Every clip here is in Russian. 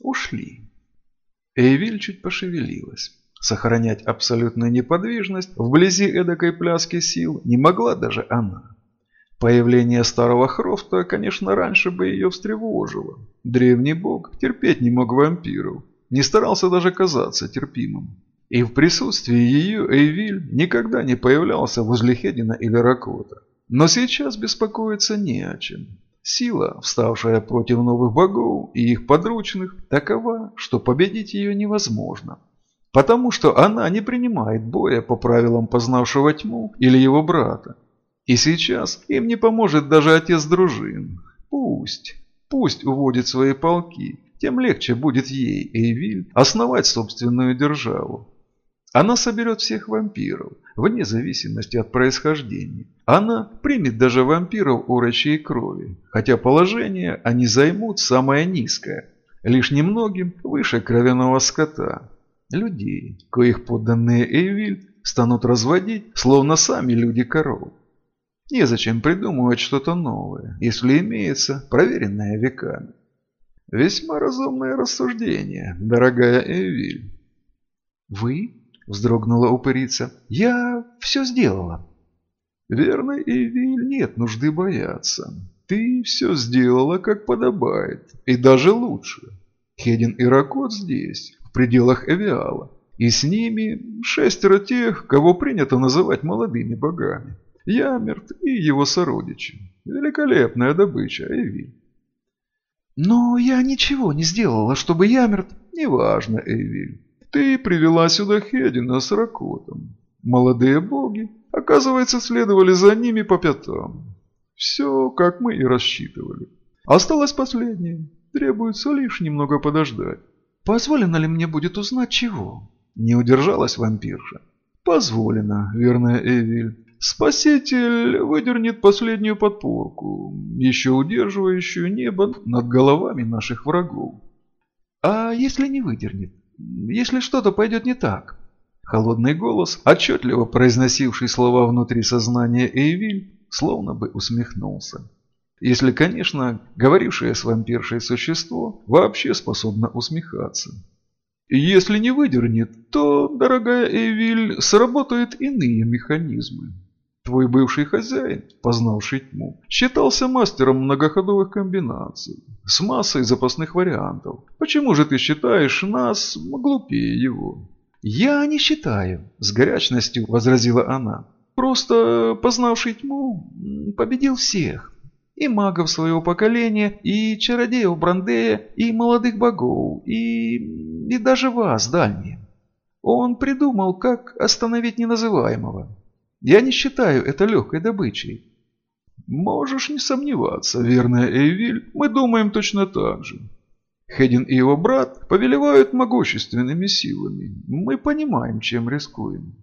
Ушли. Эйвиль чуть пошевелилась. Сохранять абсолютную неподвижность вблизи эдакой пляски сил не могла даже она. Появление старого Хрофта, конечно, раньше бы ее встревожило. Древний бог терпеть не мог вампиров, не старался даже казаться терпимым. И в присутствии ее Эйвиль никогда не появлялся возле Хедина или Ракота. Но сейчас беспокоиться не о чем. Сила, вставшая против новых богов и их подручных, такова, что победить ее невозможно. Потому что она не принимает боя по правилам познавшего тьму или его брата. И сейчас им не поможет даже отец дружин. Пусть, пусть уводит свои полки, тем легче будет ей, Эйвиль, основать собственную державу. Она соберет всех вампиров, вне зависимости от происхождения. Она примет даже вампиров урочей крови, хотя положение они займут самое низкое, лишь немногим выше кровяного скота. Людей, коих подданные Эйвиль станут разводить, словно сами люди коров. Незачем придумывать что-то новое, если имеется проверенное веками. Весьма разумное рассуждение, дорогая Эвиль. Вы – вздрогнула упырица. «Я все сделала». «Верно, Эвиль, нет нужды бояться. Ты все сделала, как подобает, и даже лучше. Хедин и Ракот здесь, в пределах Эвиала, и с ними шестеро тех, кого принято называть молодыми богами. Ямерт и его сородичи. Великолепная добыча, Эвиль». «Но я ничего не сделала, чтобы Ямерт...» «Неважно, Эвиль. Ты привела сюда Хедина с Ракотом. Молодые боги, оказывается, следовали за ними по пятам. Все, как мы и рассчитывали. Осталось последнее. Требуется лишь немного подождать. Позволено ли мне будет узнать чего? Не удержалась вампирша. Позволено, верная Эвиль. Спаситель выдернет последнюю подпорку, еще удерживающую небо над головами наших врагов. А если не выдернет? Если что-то пойдет не так». Холодный голос, отчетливо произносивший слова внутри сознания Эйвиль, словно бы усмехнулся. Если, конечно, говорившее с вампиршей существо вообще способно усмехаться. Если не выдернет, то, дорогая Эйвиль, сработают иные механизмы. Твой бывший хозяин, познавший тьму, считался мастером многоходовых комбинаций, с массой запасных вариантов. Почему же ты считаешь нас глупее его? Я не считаю, с горячностью возразила она. Просто познавший тьму победил всех. И магов своего поколения, и чародеев Брандея, и молодых богов, и... и даже вас, дальние. Он придумал, как остановить неназываемого. Я не считаю это легкой добычей. Можешь не сомневаться, верная Эйвиль, мы думаем точно так же. Хедин и его брат повелевают могущественными силами. Мы понимаем, чем рискуем.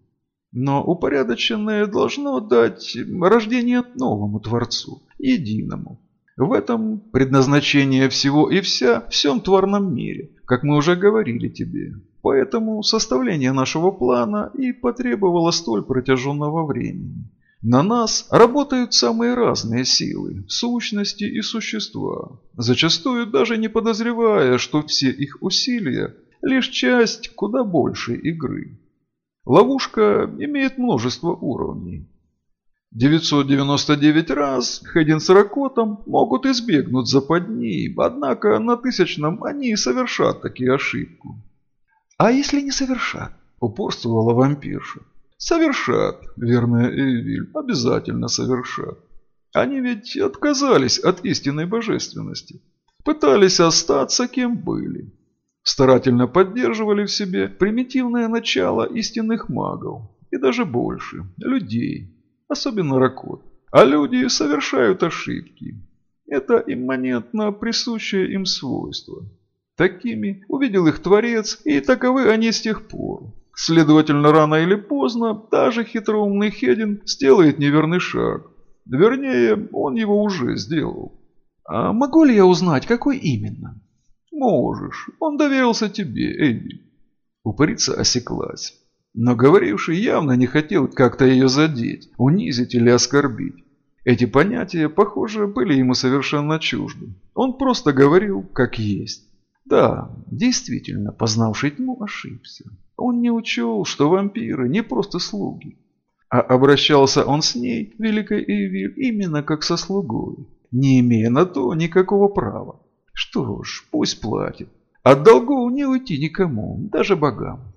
Но упорядоченное должно дать рождение новому Творцу, единому. В этом предназначение всего и вся, всем тварном мире, как мы уже говорили тебе. Поэтому составление нашего плана и потребовало столь протяженного времени. На нас работают самые разные силы, сущности и существа, зачастую даже не подозревая, что все их усилия – лишь часть куда большей игры. Ловушка имеет множество уровней. 999 раз Хедин с Ракотом могут избегнуть западни, однако на тысячном они совершат такие ошибку. «А если не совершат?» – упорствовала вампирша. «Совершат, верная Эвиль, обязательно совершат. Они ведь отказались от истинной божественности. Пытались остаться, кем были. Старательно поддерживали в себе примитивное начало истинных магов. И даже больше – людей, особенно Ракот. А люди совершают ошибки. Это имманентно присущее им свойство. Такими увидел их Творец, и таковы они с тех пор. Следовательно, рано или поздно даже хитроумный Хедин сделает неверный шаг. Вернее, он его уже сделал. А могу ли я узнать, какой именно? Можешь. Он доверился тебе, Эдди. Упырица осеклась. Но говоривший явно не хотел как-то ее задеть, унизить или оскорбить. Эти понятия, похоже, были ему совершенно чужды. Он просто говорил, как есть. Да, действительно, познавший тьму, ошибся. Он не учел, что вампиры не просто слуги. А обращался он с ней, великой Эйвиль, именно как со слугой, не имея на то никакого права. Что ж, пусть платит. От долгов не уйти никому, даже богам.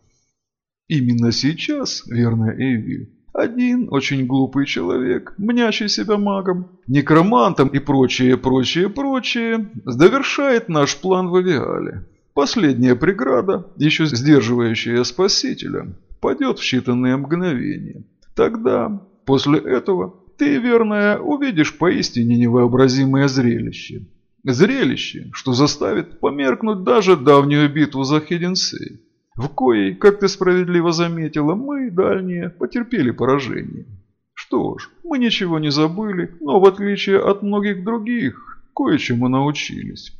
Именно сейчас, верно, Эйвиль, один очень глупый человек, мнящий себя магом, некромантом и прочее, прочее, прочее, довершает наш план в Авиале. Последняя преграда, еще сдерживающая спасителя, падет в считанные мгновения. Тогда, после этого, ты, верная, увидишь поистине невообразимое зрелище. Зрелище, что заставит померкнуть даже давнюю битву за Хиденсей в коей, как ты справедливо заметила, мы, дальние, потерпели поражение. Что ж, мы ничего не забыли, но в отличие от многих других, кое-чему научились.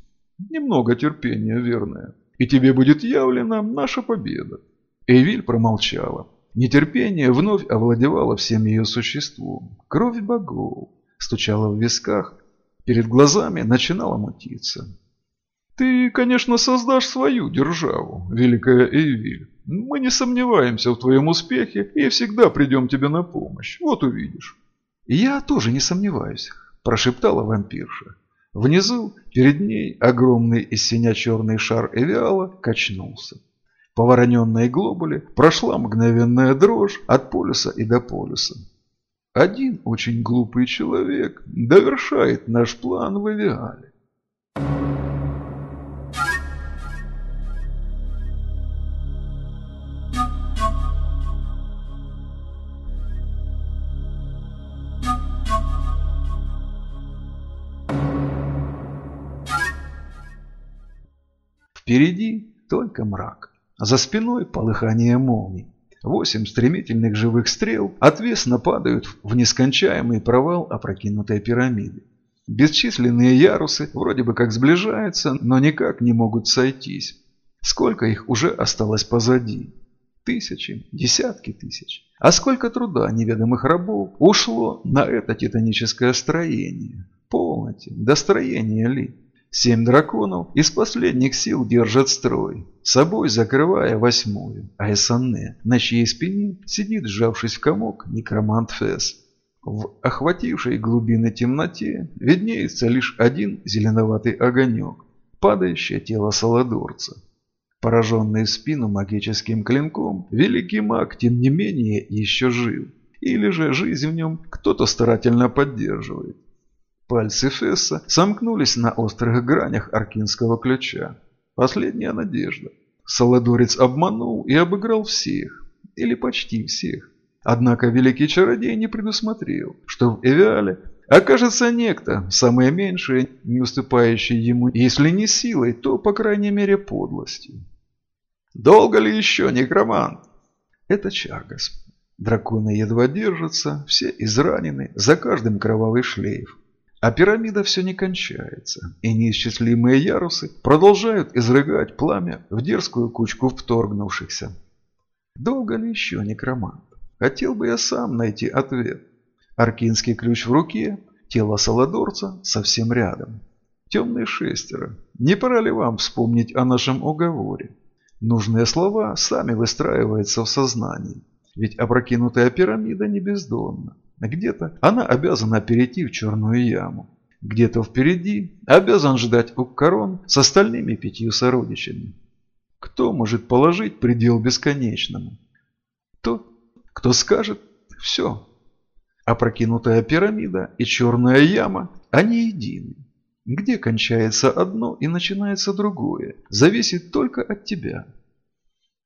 Немного терпения, верное. И тебе будет явлена наша победа. Эвиль промолчала. Нетерпение вновь овладевало всем ее существом. Кровь богов стучала в висках, перед глазами начинала мутиться. Ты, конечно, создашь свою державу, великая Эйвиль. Мы не сомневаемся в твоем успехе и всегда придем тебе на помощь. Вот увидишь. Я тоже не сомневаюсь, прошептала вампирша. Внизу, перед ней, огромный из синя-черный шар Эвиала качнулся. По вороненной глобуле прошла мгновенная дрожь от полюса и до полюса. Один очень глупый человек довершает наш план в Эвиале. Впереди только мрак. За спиной полыхание молний. Восемь стремительных живых стрел отвесно падают в нескончаемый провал опрокинутой пирамиды. Бесчисленные ярусы вроде бы как сближаются, но никак не могут сойтись. Сколько их уже осталось позади? Тысячи, десятки тысяч. А сколько труда неведомых рабов ушло на это титаническое строение? Полноте, достроение ли? Семь драконов из последних сил держат строй, собой закрывая восьмую, а Эссанне, на чьей спине сидит, сжавшись в комок, некромант Фесс. В охватившей глубины темноте виднеется лишь один зеленоватый огонек, падающее тело Саладорца. Пораженный в спину магическим клинком, великий маг, тем не менее, еще жив. Или же жизнь в нем кто-то старательно поддерживает. Пальцы Фесса сомкнулись на острых гранях аркинского ключа. Последняя надежда. Саладорец обманул и обыграл всех. Или почти всех. Однако великий чародей не предусмотрел, что в Эвиале окажется некто, самое меньшее, не уступающий ему, если не силой, то, по крайней мере, подлостью. «Долго ли еще, некромант?» Это Чаргас. Драконы едва держатся, все изранены, за каждым кровавый шлейф. А пирамида все не кончается, и неисчислимые ярусы продолжают изрыгать пламя в дерзкую кучку вторгнувшихся. Долго ли еще некромант? Хотел бы я сам найти ответ. Аркинский ключ в руке, тело Саладорца совсем рядом. Темные шестеро. Не пора ли вам вспомнить о нашем уговоре? Нужные слова сами выстраиваются в сознании. Ведь опрокинутая пирамида не бездонна. Где-то она обязана перейти в черную яму. Где-то впереди обязан ждать Уккарон с остальными пятью сородичами. Кто может положить предел бесконечному? Тот, кто скажет «все». Опрокинутая пирамида и черная яма, они едины. Где кончается одно и начинается другое, зависит только от тебя.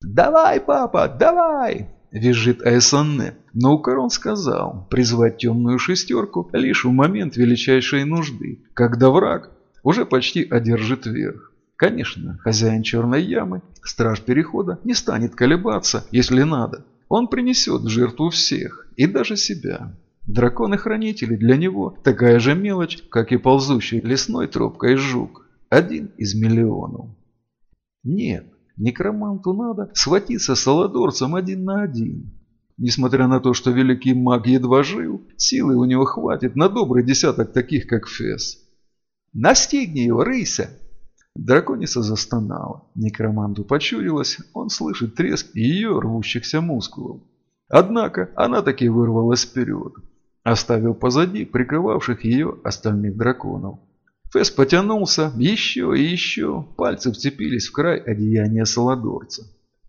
«Давай, папа, давай!» – визжит Айсанне. Но Укарон сказал призвать темную шестерку лишь в момент величайшей нужды, когда враг уже почти одержит верх. Конечно, хозяин черной ямы, страж перехода, не станет колебаться, если надо. Он принесет жертву всех, и даже себя. Драконы-хранители для него такая же мелочь, как и ползущий лесной тропкой жук. Один из миллионов. Нет, некроманту надо схватиться с Аладорцем один на один. Несмотря на то, что великий маг едва жил, силы у него хватит на добрый десяток таких, как Фес. «Настигни его, рыся!» Драконица застонала. Некроманту почудилось, он слышит треск ее рвущихся мускулов. Однако она таки вырвалась вперед, оставив позади прикрывавших ее остальных драконов. Фэс потянулся еще и еще, пальцы вцепились в край одеяния Саладорца.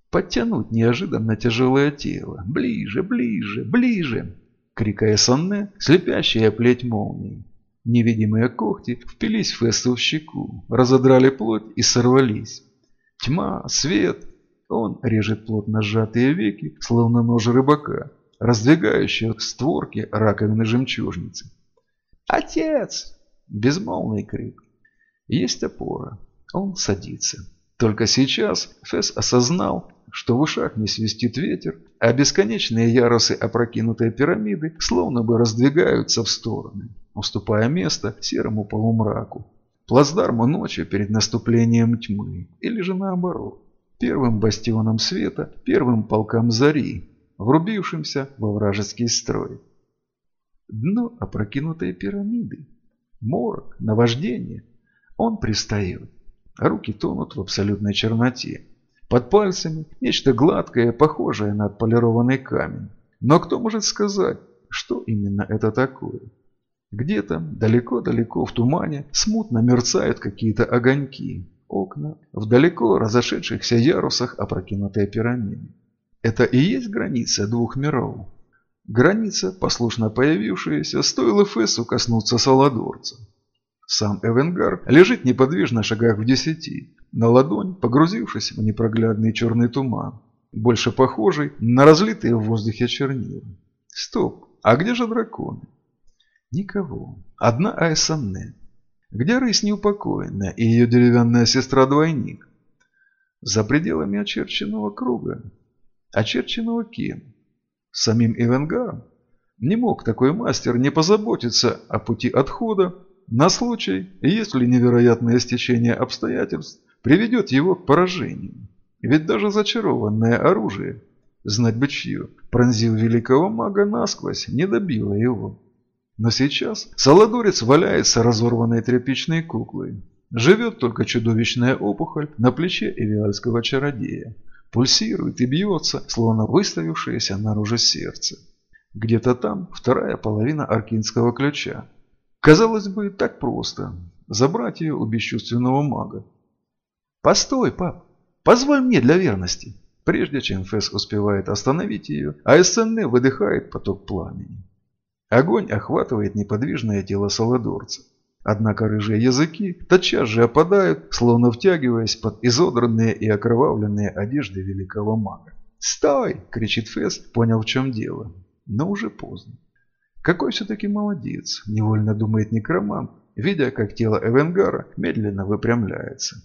Подтянуть неожиданно тяжелое тело. Ближе, ближе, ближе. Крикая сонне, слепящая плеть молнии. Невидимые когти впились Фесту в щеку, разодрали плоть и сорвались. Тьма, свет. Он режет плотно сжатые веки, словно нож рыбака, раздвигающие створки раковины жемчужницы. «Отец!» Безмолвный крик. Есть опора. Он садится. Только сейчас Фесс осознал, что в ушах не свистит ветер, а бесконечные ярусы опрокинутой пирамиды словно бы раздвигаются в стороны, уступая место серому полумраку, плацдарму ночи перед наступлением тьмы, или же наоборот, первым бастионом света, первым полкам зари, врубившимся во вражеский строй. Дно опрокинутой пирамиды. Морок, наваждение. Он пристает. Руки тонут в абсолютной черноте. Под пальцами нечто гладкое, похожее на отполированный камень. Но кто может сказать, что именно это такое? Где-то, далеко-далеко в тумане, смутно мерцают какие-то огоньки. Окна в далеко разошедшихся ярусах опрокинутой пирамиды. Это и есть граница двух миров. Граница, послушно появившаяся, стоило Фессу коснуться Саладорца. Сам Эвенгар лежит неподвижно шагах в десяти, на ладонь погрузившись в непроглядный черный туман, больше похожий на разлитые в воздухе чернила. Стоп, а где же драконы? Никого. Одна Айсанне. Где рысь неупокоенная и ее деревянная сестра-двойник? За пределами очерченного круга. Очерченного кем? Самим Эвенгаром? Не мог такой мастер не позаботиться о пути отхода на случай, если невероятное стечение обстоятельств приведет его к поражению. Ведь даже зачарованное оружие, знать бы чье, пронзил великого мага насквозь, не добило его. Но сейчас Саладорец валяется разорванной тряпичной куклой. Живет только чудовищная опухоль на плече эвиальского чародея. Пульсирует и бьется, словно выставившееся наружу сердце. Где-то там вторая половина аркинского ключа. Казалось бы, так просто. Забрать ее у бесчувственного мага. «Постой, пап! Позволь мне для верности!» Прежде чем Фесс успевает остановить ее, а СН выдыхает поток пламени. Огонь охватывает неподвижное тело Саладорца. Однако рыжие языки тотчас же опадают, словно втягиваясь под изодранные и окровавленные одежды великого мага. «Стой!» – кричит Фесс, понял в чем дело. Но уже поздно. Какой все-таки молодец, невольно думает некромант, видя, как тело Эвенгара медленно выпрямляется.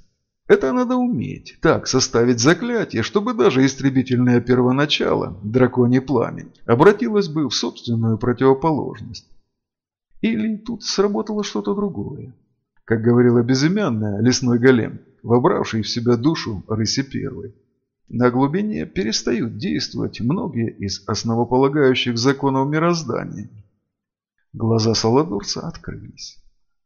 Это надо уметь, так составить заклятие, чтобы даже истребительное первоначало, драконий пламень, обратилось бы в собственную противоположность. Или тут сработало что-то другое. Как говорила безымянная лесной голем, вобравший в себя душу рыси первой. На глубине перестают действовать многие из основополагающих законов мироздания. Глаза Саладурца открылись.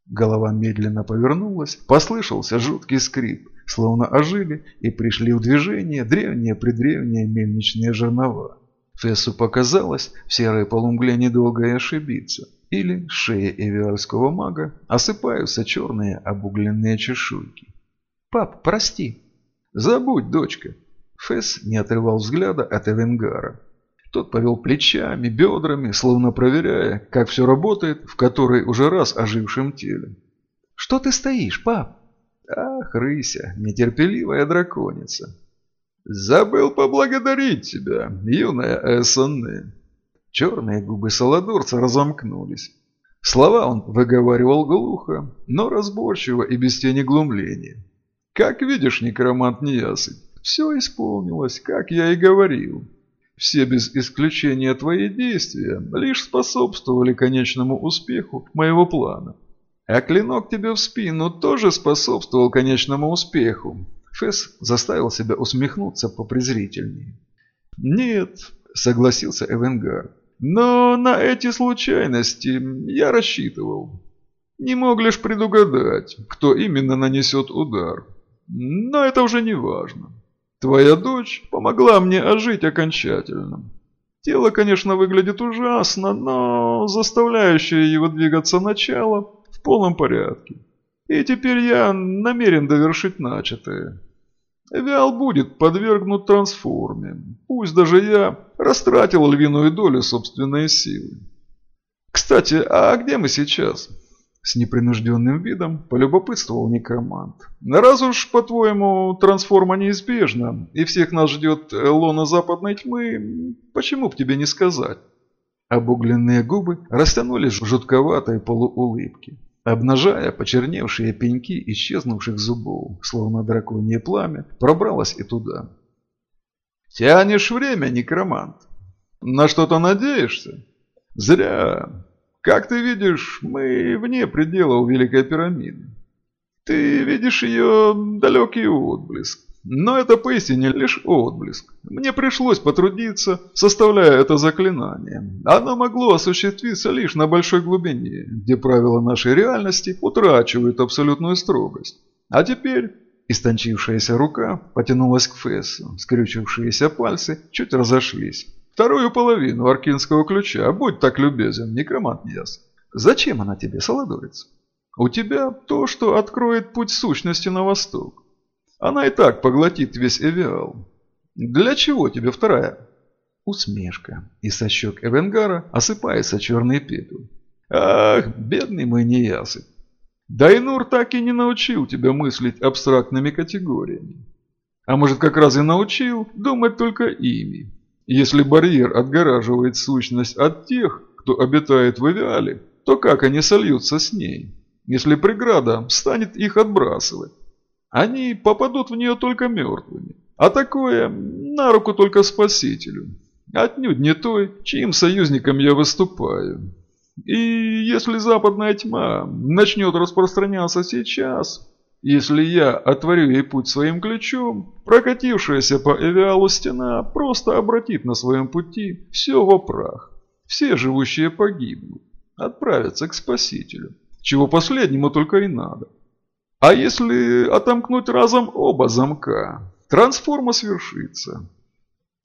Голова медленно повернулась, послышался жуткий скрип, словно ожили и пришли в движение древние-предревние мельничные жернова. Фессу показалось, в серой полумгле недолго и ошибиться. Или с шеи эвиарского мага осыпаются черные обугленные чешуйки. «Пап, прости!» «Забудь, дочка!» Фесс не отрывал взгляда от Эвенгара. Тот повел плечами, бедрами, словно проверяя, как все работает в которой уже раз ожившем теле. «Что ты стоишь, пап?» «Ах, рыся, нетерпеливая драконица!» «Забыл поблагодарить тебя, юная Эссонне!» Черные губы Саладорца разомкнулись. Слова он выговаривал глухо, но разборчиво и без тени глумления. «Как видишь, некромант неясыть, все исполнилось, как я и говорил. Все без исключения твои действия лишь способствовали конечному успеху моего плана. А клинок тебе в спину тоже способствовал конечному успеху. Фесс заставил себя усмехнуться попрезрительнее. «Нет», — согласился Эвенгар, — «но на эти случайности я рассчитывал». Не мог лишь предугадать, кто именно нанесет удар. Но это уже не важно. Твоя дочь помогла мне ожить окончательно. Тело, конечно, выглядит ужасно, но заставляющее его двигаться начало в полном порядке. И теперь я намерен довершить начатое. Виал будет подвергнут трансформе. Пусть даже я растратил львиную долю собственной силы. Кстати, а где мы сейчас? С непринужденным видом полюбопытствовал некромант. «Раз уж, по-твоему, трансформа неизбежна, и всех нас ждет лона западной тьмы, почему б тебе не сказать?» Обугленные губы растянулись в жутковатой полуулыбке, обнажая почерневшие пеньки исчезнувших зубов, словно драконье пламя, пробралось и туда. «Тянешь время, некромант? На что-то надеешься? Зря. Как ты видишь, мы вне пределов Великой пирамиды. Ты видишь ее далекий отблеск. Но это поистине лишь отблеск. Мне пришлось потрудиться, составляя это заклинание. Оно могло осуществиться лишь на большой глубине, где правила нашей реальности утрачивают абсолютную строгость. А теперь истончившаяся рука потянулась к Фессу, скрючившиеся пальцы чуть разошлись. Вторую половину аркинского ключа, будь так любезен, некромант Яс. Зачем она тебе, Солодорец? У тебя то, что откроет путь сущности на восток. Она и так поглотит весь Эвиал. Для чего тебе вторая? Усмешка. И со щек Эвенгара осыпается черный пепел. Ах, бедный мой неясыпь. Дайнур так и не научил тебя мыслить абстрактными категориями. А может, как раз и научил думать только ими. Если барьер отгораживает сущность от тех, кто обитает в Эвиале, то как они сольются с ней, если преграда станет их отбрасывать? Они попадут в нее только мертвыми, а такое на руку только спасителю. Отнюдь не той, чьим союзником я выступаю. И если западная тьма начнет распространяться сейчас, если я отворю ей путь своим ключом, прокатившаяся по Эвиалу стена просто обратит на своем пути все во прах. Все живущие погибнут, отправятся к Спасителю, чего последнему только и надо. А если отомкнуть разом оба замка, трансформа свершится.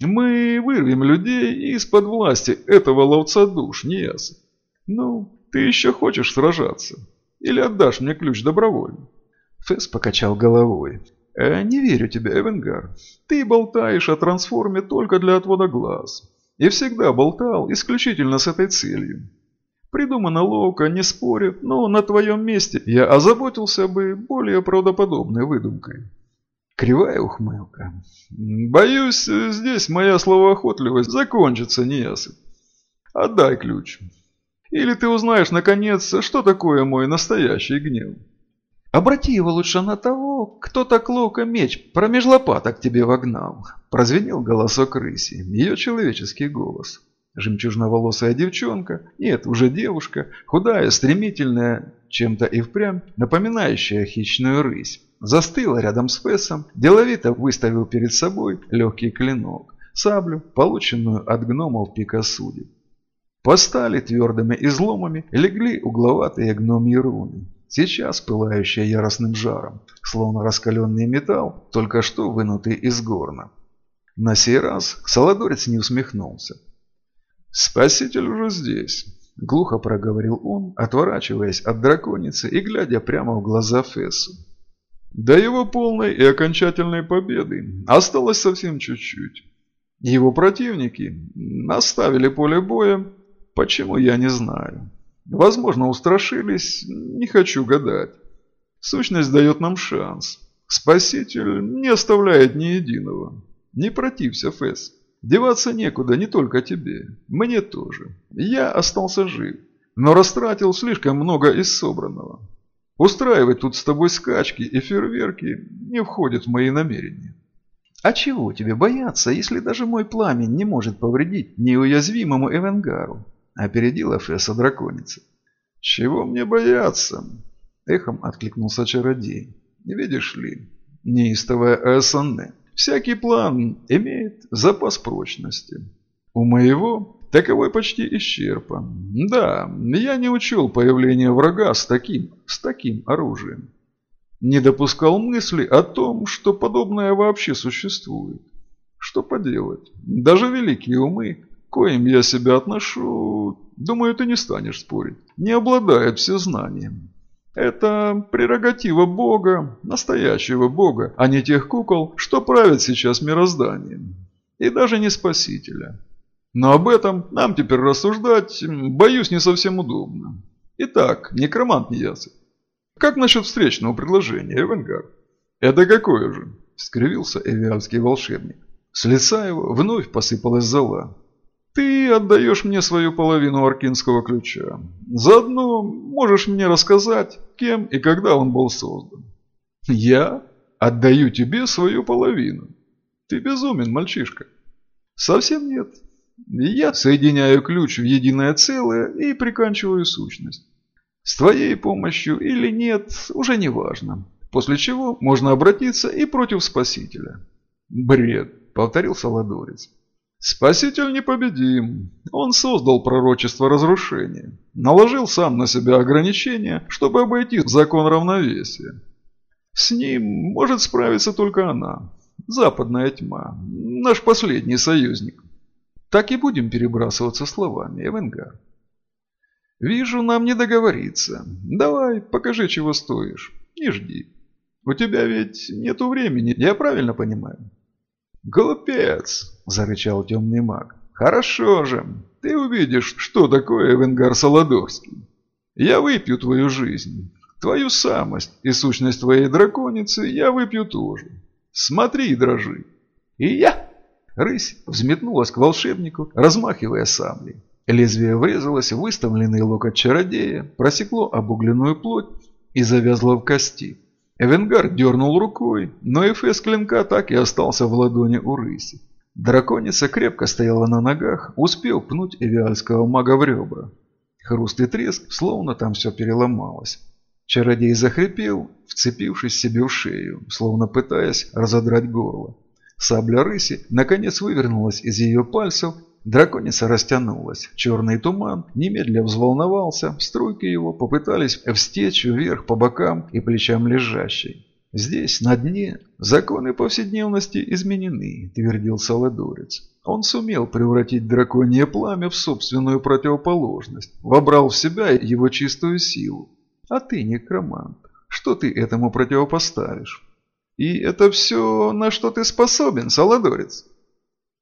Мы вырвем людей из-под власти этого ловца душ, ясно. Ну, ты еще хочешь сражаться? Или отдашь мне ключ добровольно? Фэс покачал головой. «Э, «Не верю тебе, Эвенгар. Ты болтаешь о трансформе только для отвода глаз. И всегда болтал исключительно с этой целью. Придумано ловко, не спорю, но на твоем месте я озаботился бы более правдоподобной выдумкой». Кривая ухмылка. «Боюсь, здесь моя словоохотливость закончится неясно. Отдай ключ. Или ты узнаешь, наконец, что такое мой настоящий гнев». Обрати его лучше на того, кто так ловко меч промеж лопаток тебе вогнал. Прозвенел голосок рыси, ее человеческий голос. Жемчужноволосая девчонка, нет, уже девушка, худая, стремительная, чем-то и впрямь, напоминающая хищную рысь. Застыла рядом с Фессом, деловито выставил перед собой легкий клинок, саблю, полученную от гномов пика судеб. Постали твердыми изломами легли угловатые гномьи руны. Сейчас пылающая яростным жаром, словно раскаленный металл, только что вынутый из горна. На сей раз Солодорец не усмехнулся. «Спаситель уже здесь», – глухо проговорил он, отворачиваясь от драконицы и глядя прямо в глаза Фессу. До его полной и окончательной победы осталось совсем чуть-чуть. Его противники оставили поле боя, почему я не знаю. Возможно, устрашились, не хочу гадать. Сущность дает нам шанс. Спаситель не оставляет ни единого. Не протився, Фэс. Деваться некуда не только тебе. Мне тоже. Я остался жив, но растратил слишком много из собранного. Устраивать тут с тобой скачки и фейерверки не входит в мои намерения. А чего тебе бояться, если даже мой пламень не может повредить неуязвимому Эвенгару? Опередила Фесса драконица. «Чего мне бояться?» Эхом откликнулся чародей. «Видишь ли, неистовая Эссанне, всякий план имеет запас прочности. У моего Таковой почти исчерпан. Да, я не учел появление врага с таким, с таким оружием. Не допускал мысли о том, что подобное вообще существует. Что поделать? Даже великие умы, коим я себя отношу, думаю, ты не станешь спорить, не обладают всезнанием. Это прерогатива Бога, настоящего Бога, а не тех кукол, что правят сейчас мирозданием. И даже не Спасителя. Но об этом нам теперь рассуждать, боюсь, не совсем удобно. Итак, некромант Неясов. Как насчет встречного предложения, Эвенгар? Это какое же? Скривился эвиальский волшебник. С лица его вновь посыпалась зола. Ты отдаешь мне свою половину аркинского ключа. Заодно можешь мне рассказать, кем и когда он был создан. Я отдаю тебе свою половину. Ты безумен, мальчишка. Совсем нет. Я соединяю ключ в единое целое и приканчиваю сущность. С твоей помощью или нет, уже не важно. После чего можно обратиться и против Спасителя. Бред, повторил Саладорец. Спаситель непобедим. Он создал пророчество разрушения. Наложил сам на себя ограничения, чтобы обойти закон равновесия. С ним может справиться только она. Западная тьма. Наш последний союзник. Так и будем перебрасываться словами, Эвенгар. Вижу, нам не договориться. Давай, покажи, чего стоишь. Не жди. У тебя ведь нету времени, я правильно понимаю? Глупец, зарычал темный маг. Хорошо же, ты увидишь, что такое Эвенгар Солодорский. Я выпью твою жизнь, твою самость и сущность твоей драконицы я выпью тоже. Смотри дрожи. И я Рысь взметнулась к волшебнику, размахивая саблей. Лезвие врезалось в выставленный локоть чародея, просекло обугленную плоть и завязло в кости. Эвенгар дернул рукой, но эфес клинка так и остался в ладони у рыси. Драконица крепко стояла на ногах, успел пнуть эвиальского мага в ребра. Хруст и треск, словно там все переломалось. Чародей захрипел, вцепившись себе в шею, словно пытаясь разодрать горло. Сабля рыси наконец вывернулась из ее пальцев, драконица растянулась. Черный туман немедля взволновался, струйки его попытались встечь вверх по бокам и плечам лежащей. «Здесь, на дне, законы повседневности изменены», – твердил Саладорец. Он сумел превратить драконье пламя в собственную противоположность, вобрал в себя его чистую силу. А ты, некромант, что ты этому противопоставишь? И это все, на что ты способен, Саладорец.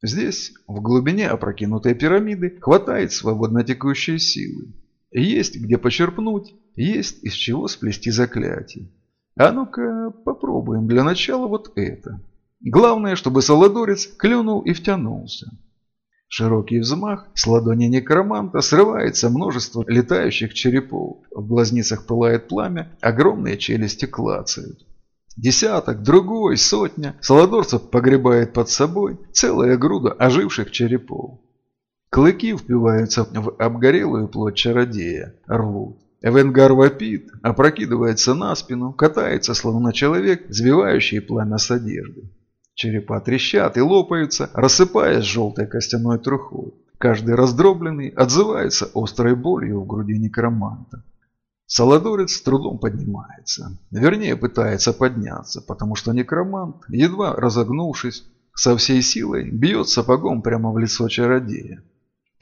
Здесь, в глубине опрокинутой пирамиды, хватает свободно текущей силы. Есть где почерпнуть, есть из чего сплести заклятие. А ну-ка, попробуем для начала вот это. Главное, чтобы Саладорец клюнул и втянулся. Широкий взмах, с ладони некроманта срывается множество летающих черепов. В глазницах пылает пламя, огромные челюсти клацают. Десяток, другой, сотня. Солодорцев погребает под собой целая груда оживших черепов. Клыки впиваются в обгорелую плоть чародея, рвут. Эвенгар вопит, опрокидывается на спину, катается, словно человек, сбивающий пламя с одежды. Черепа трещат и лопаются, рассыпаясь желтой костяной трухой. Каждый раздробленный отзывается острой болью в груди некроманта. Саладорец с трудом поднимается. Вернее, пытается подняться, потому что некромант, едва разогнувшись, со всей силой бьет сапогом прямо в лицо чародея.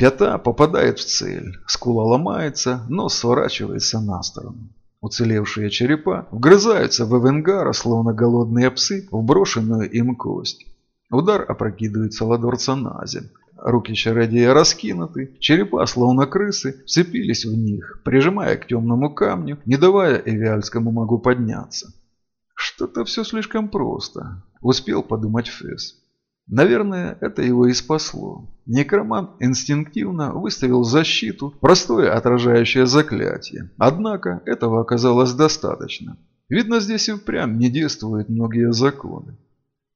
Пята попадает в цель, скула ломается, нос сворачивается на сторону. Уцелевшие черепа вгрызаются в Эвенгара, словно голодные псы, в брошенную им кость. Удар опрокидывает Саладорца на земь. Руки чародея раскинуты, черепа, словно крысы, вцепились в них, прижимая к темному камню, не давая эвиальскому магу подняться. Что-то все слишком просто, успел подумать Фесс. Наверное, это его и спасло. Некромант инстинктивно выставил защиту, простое отражающее заклятие. Однако этого оказалось достаточно. Видно, здесь и впрямь не действуют многие законы.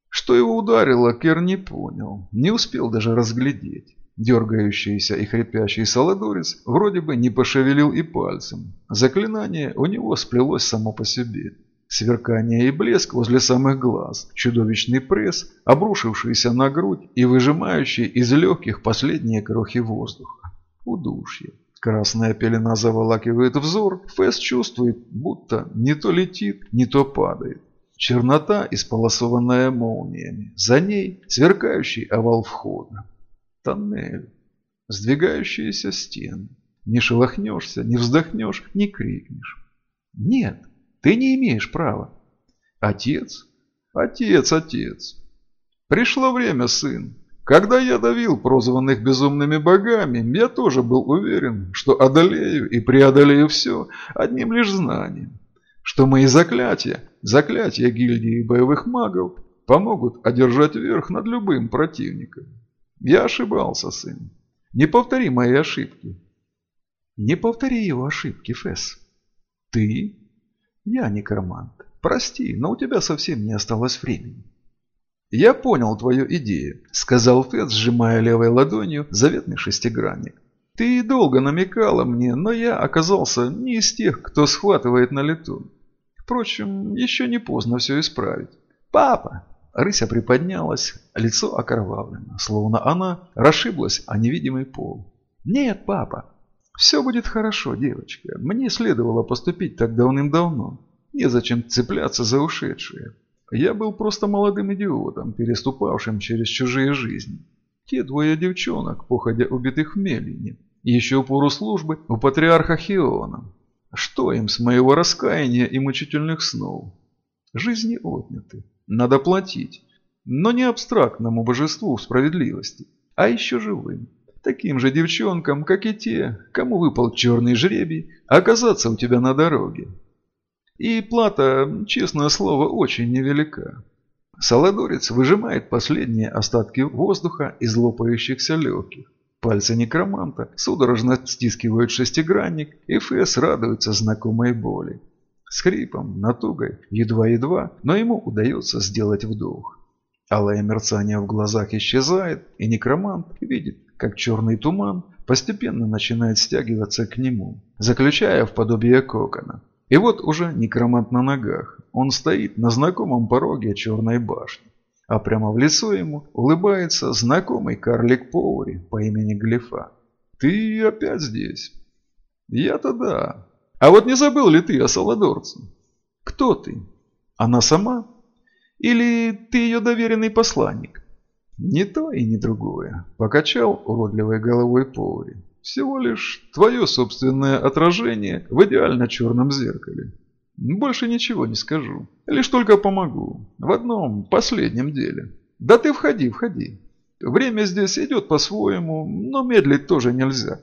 Что его ударило, Кер не понял, не успел даже разглядеть. Дергающийся и хрипящий Саладорец вроде бы не пошевелил и пальцем. Заклинание у него сплелось само по себе. Сверкание и блеск возле самых глаз, чудовищный пресс, обрушившийся на грудь и выжимающий из легких последние крохи воздуха. Удушье. Красная пелена заволакивает взор, Фэс чувствует, будто не то летит, не то падает. Чернота, исполосованная молниями. За ней сверкающий овал входа. Тоннель. Сдвигающиеся стены. Не шелохнешься, не вздохнешь, не крикнешь. Нет, ты не имеешь права. Отец? Отец, отец. Пришло время, сын. Когда я давил прозванных безумными богами, я тоже был уверен, что одолею и преодолею все одним лишь знанием. Что мои заклятия, заклятия гильдии боевых магов, помогут одержать верх над любым противником. Я ошибался, сын. Не повтори мои ошибки. Не повтори его ошибки, Фесс. Ты? Я некромант. Прости, но у тебя совсем не осталось времени. «Я понял твою идею», – сказал Фесс, сжимая левой ладонью заветный шестигранник. «Ты долго намекала мне, но я оказался не из тех, кто схватывает на лету. Впрочем, еще не поздно все исправить. Папа!» Рыся приподнялась, лицо окровавлено, словно она расшиблась о невидимый пол. «Нет, папа, все будет хорошо, девочка. Мне следовало поступить так давным-давно. Незачем цепляться за ушедшее. Я был просто молодым идиотом, переступавшим через чужие жизни. Те двое девчонок, походя убитых в Мелине, еще пору службы у патриарха Хиона. Что им с моего раскаяния и мучительных снов? Жизни отняты. Надо платить. Но не абстрактному божеству справедливости, а еще живым. Таким же девчонкам, как и те, кому выпал черный жребий, оказаться у тебя на дороге. И плата, честное слово, очень невелика. Саладорец выжимает последние остатки воздуха из лопающихся легких. Пальцы некроманта судорожно стискивают шестигранник, и Фэс радуется знакомой боли. С хрипом, натугой, едва-едва, но ему удается сделать вдох. Алое мерцание в глазах исчезает, и некромант видит, как черный туман постепенно начинает стягиваться к нему, заключая в подобие кокона. И вот уже некромант на ногах. Он стоит на знакомом пороге черной башни. А прямо в лицо ему улыбается знакомый карлик Поури по имени Глифа. «Ты опять здесь?» «Я-то да. А вот не забыл ли ты о Саладорце?» «Кто ты? Она сама? Или ты ее доверенный посланник?» «Не то и не другое», – покачал уродливой головой Поури. Всего лишь твое собственное отражение в идеально черном зеркале. Больше ничего не скажу. Лишь только помогу. В одном последнем деле. Да ты входи, входи. Время здесь идет по-своему, но медлить тоже нельзя.